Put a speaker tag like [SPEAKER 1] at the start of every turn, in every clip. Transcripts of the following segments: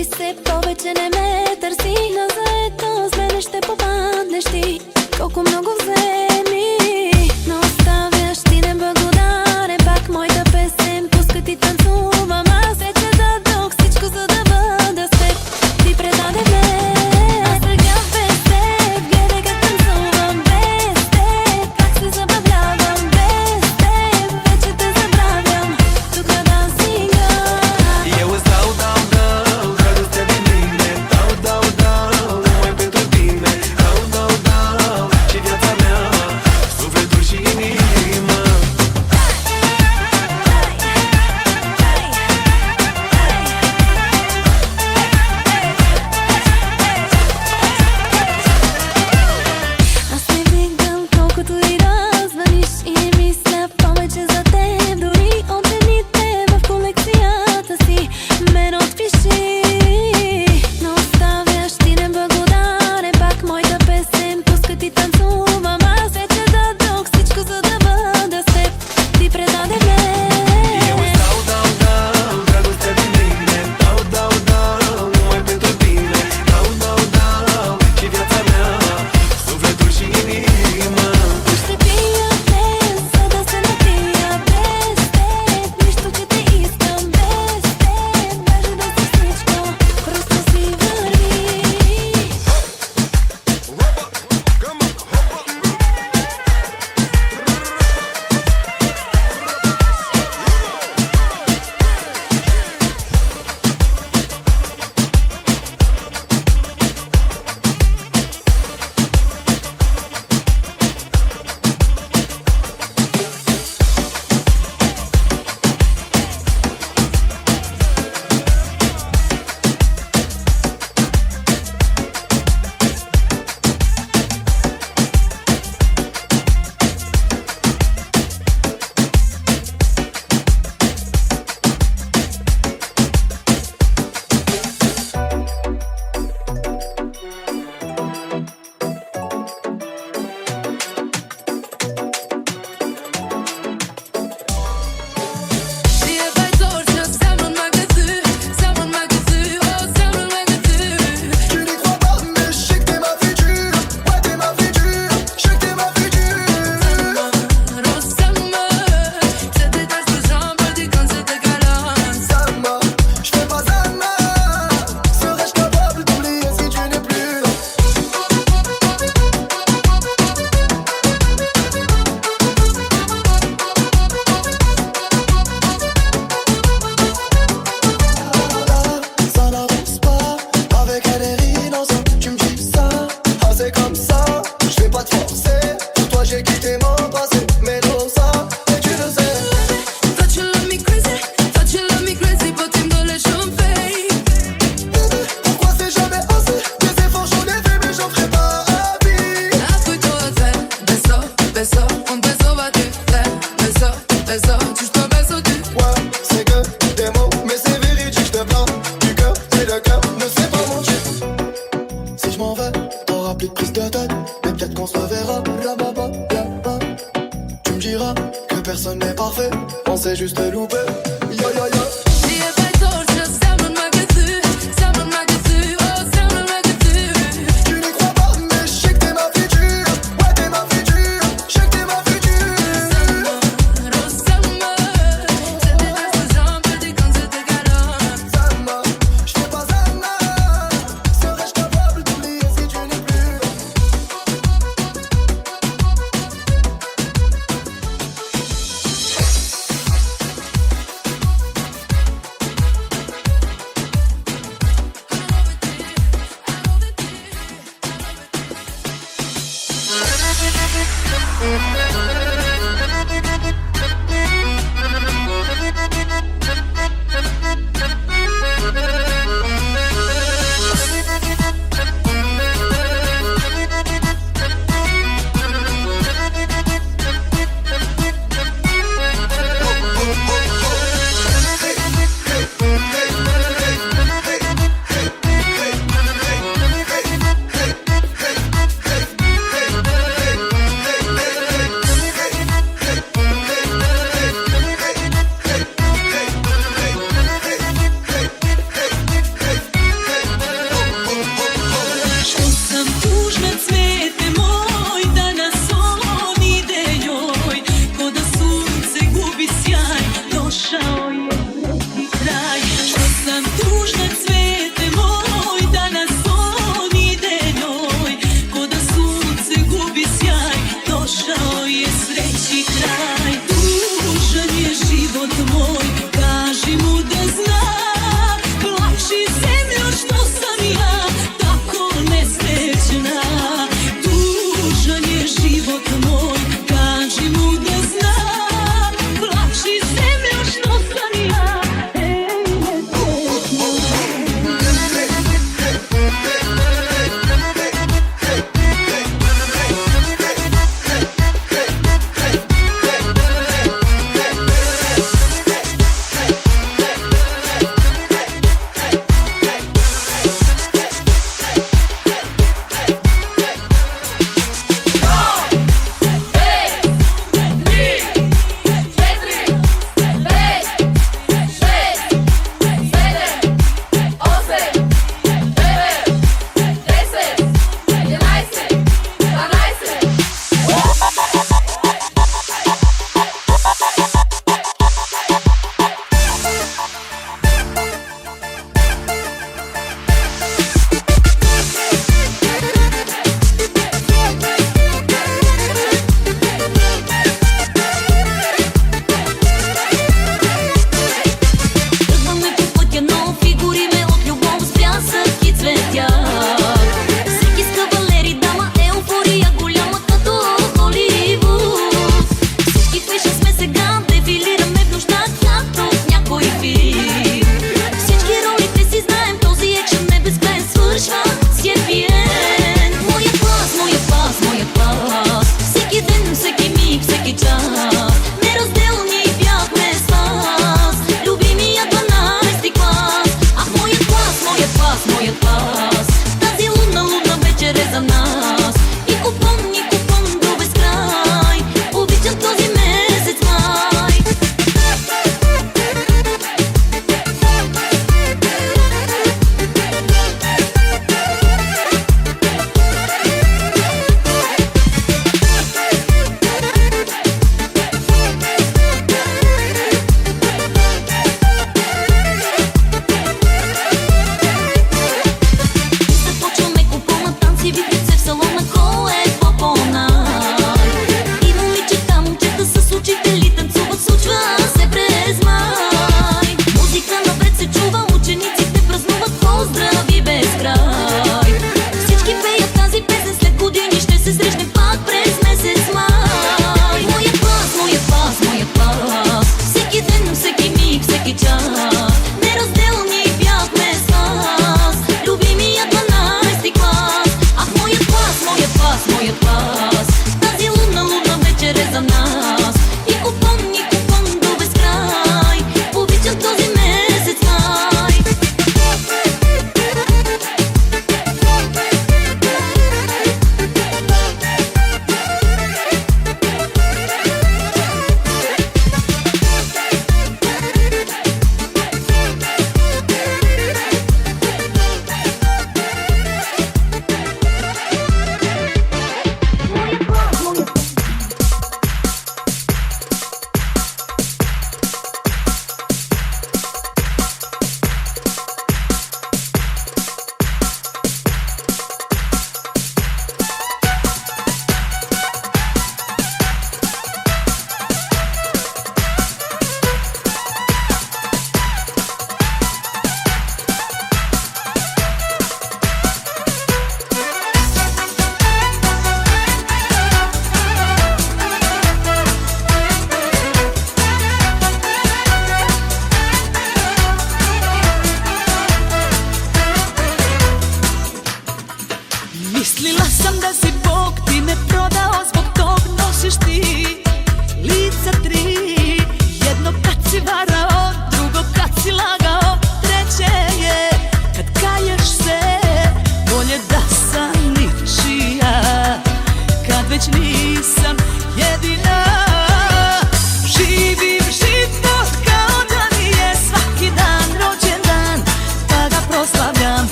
[SPEAKER 1] се, повече не ме търси На заедно с мене ще попаднеш ти Колко много взе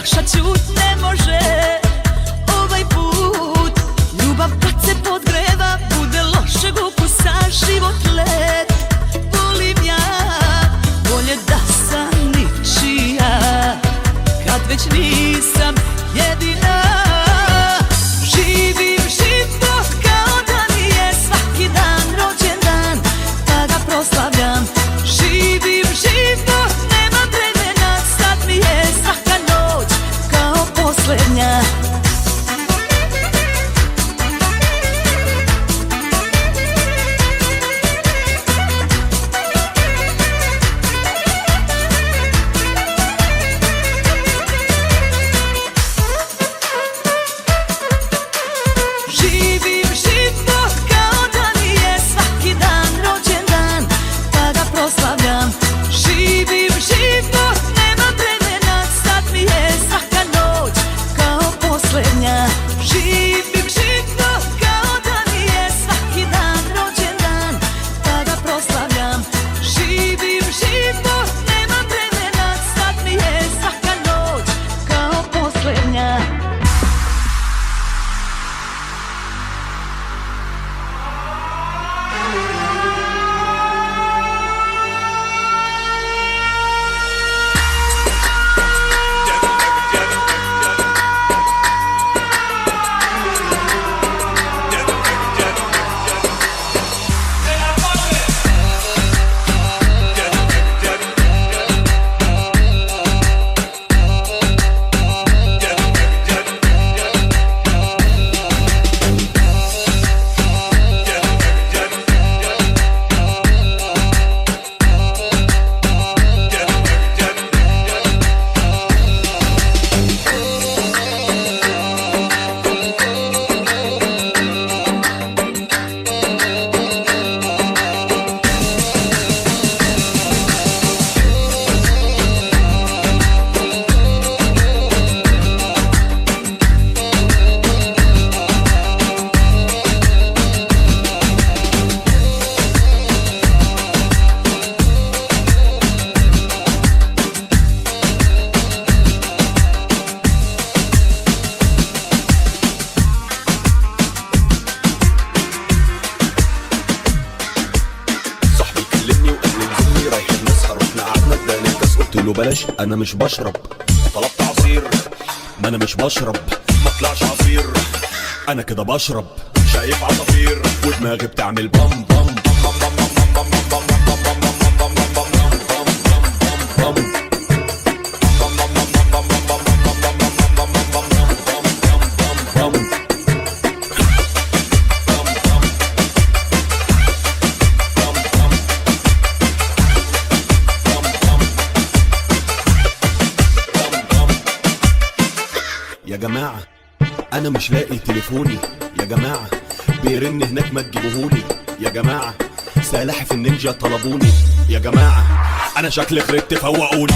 [SPEAKER 1] loša čut ne može Ovaj put Ljubav kad se podgreva Bude lošeg ukusa život let Volim ja Bolje da sam ničija Kad već nisam
[SPEAKER 2] انا مش بشرب طلبت عصير ما انا مش بشرب ما طلعش عصير انا كده بشرب شايف عصافير ودماغي بتعمل بام بام مش لاقي تليفوني يا جماعة
[SPEAKER 3] بيرن هناك ما تجيبهولي يا جماعة سلاحف النينجا طلبوني يا جماعة أنا شكلي خربت فوقوني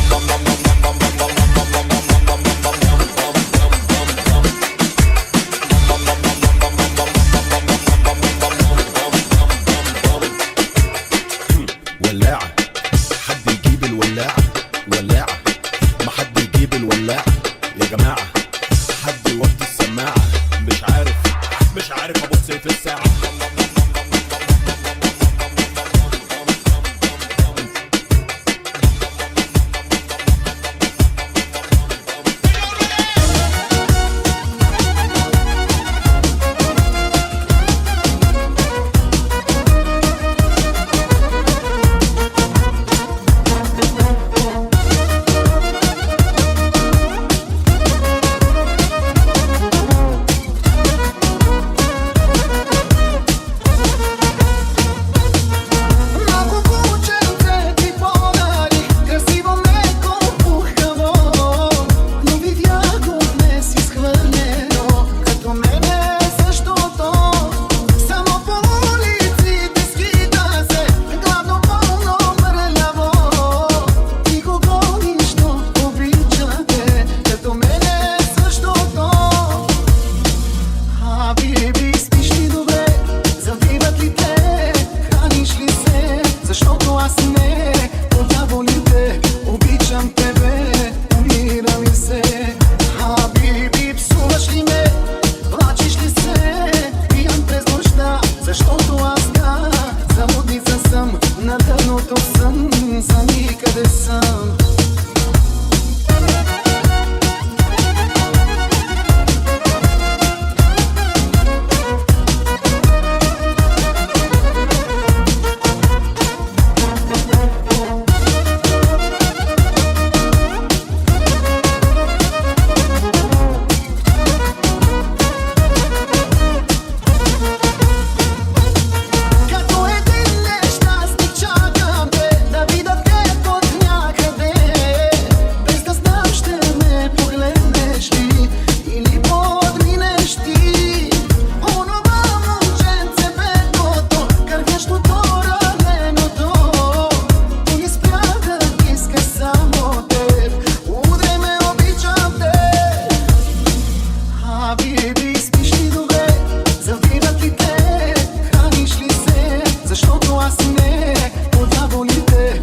[SPEAKER 1] защото аз не е подяволите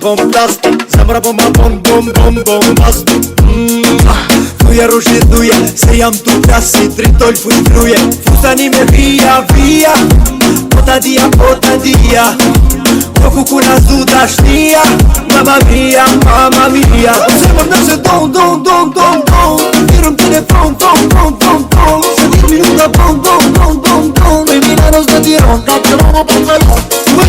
[SPEAKER 1] bom das Zemra bom bom bom bom bom bom das mm, Fruja rushi duje Se jam tu krasi Tritoll fuj fruje Fusani me vija vija Pota dia pota dia
[SPEAKER 2] Koku ku nas du dashnia Mama mia mama mia Zemra mna se
[SPEAKER 1] don don don don don Tirëm telefon don don don don Se dit minuta don don don don don Me mina nos do tiron Ka të lomo po të lomo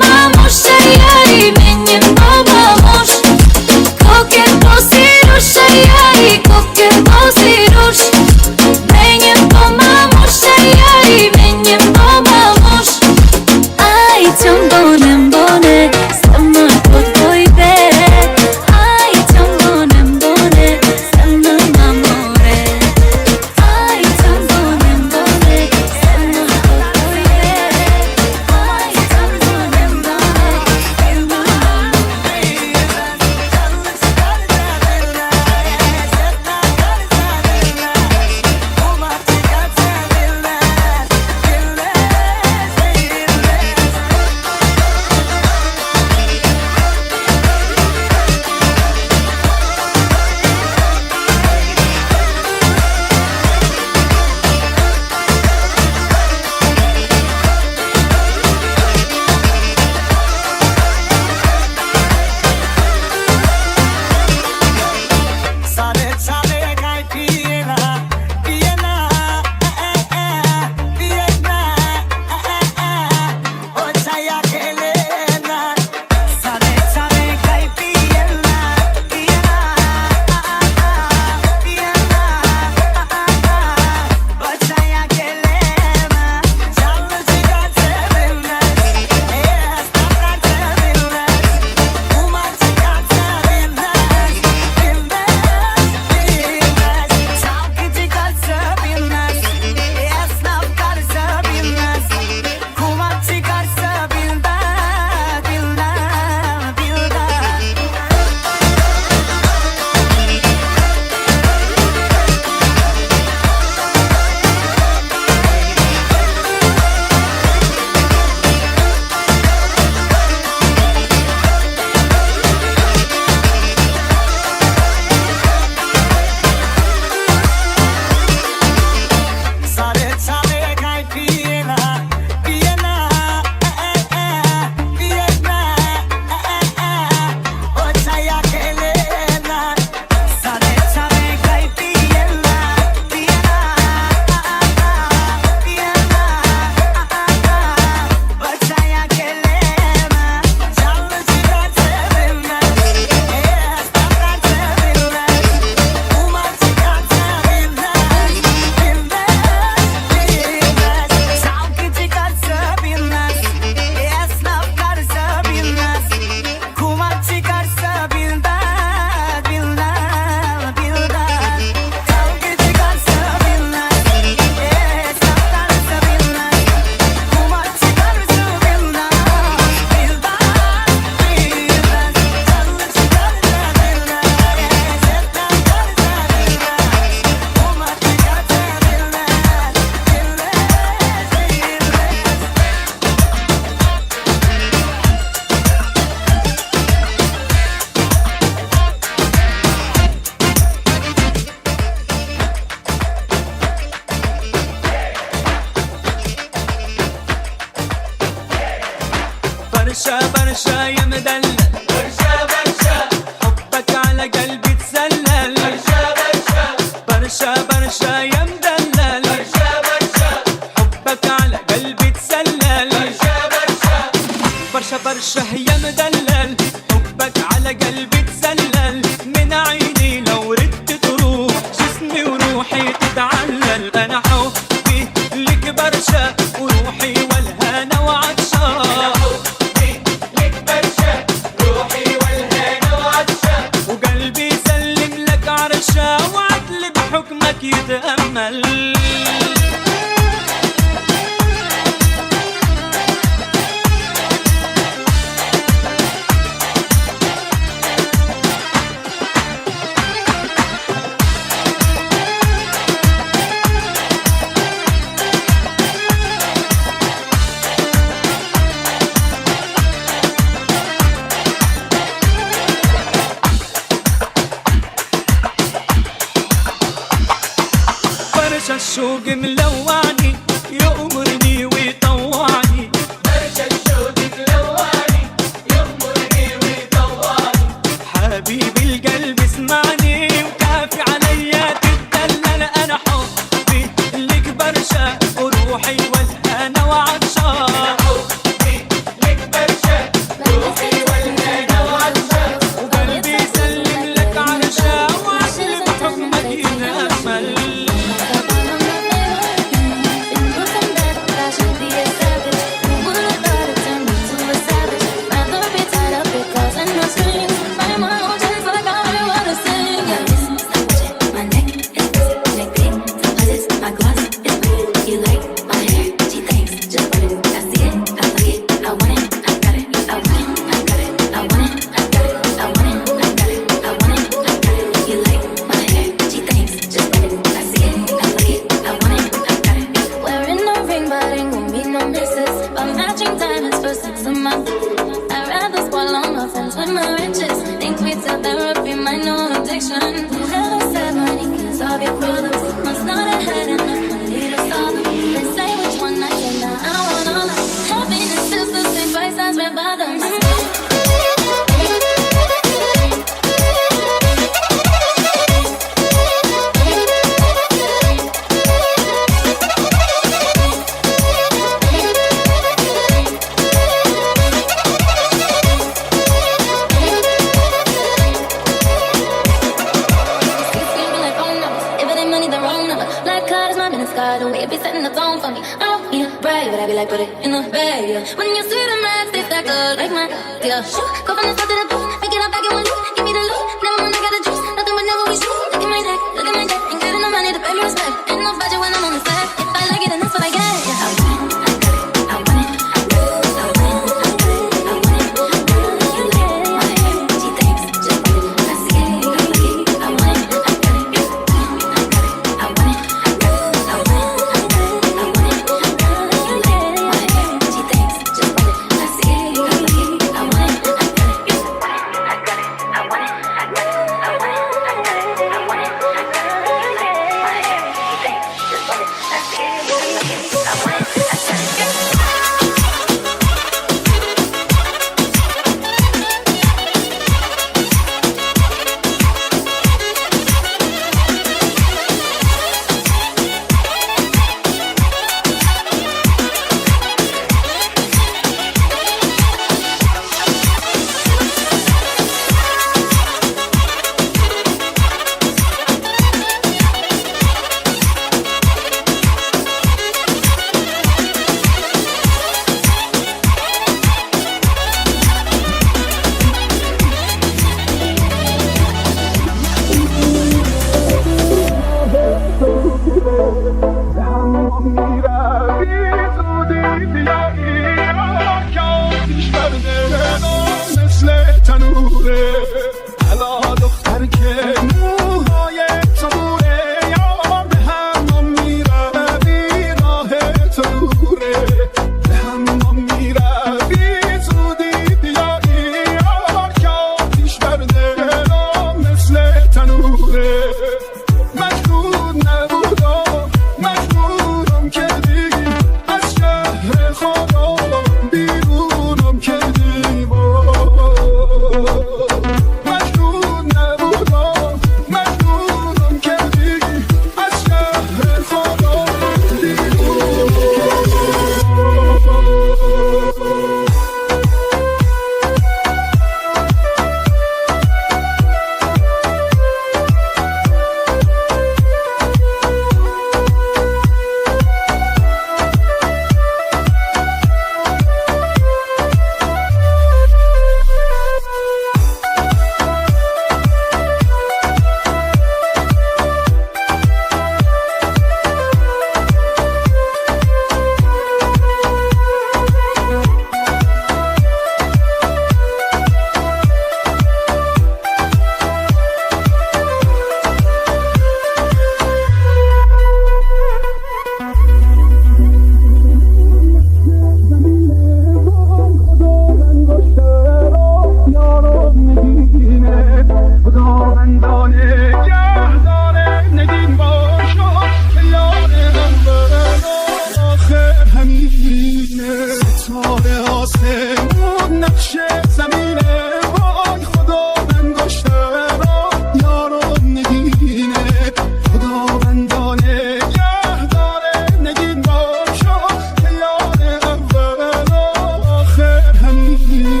[SPEAKER 1] yeah, yeah. When you see the max, they stack up like my, yeah. Go from the top to the booth, make it all back in one loop, give me the look.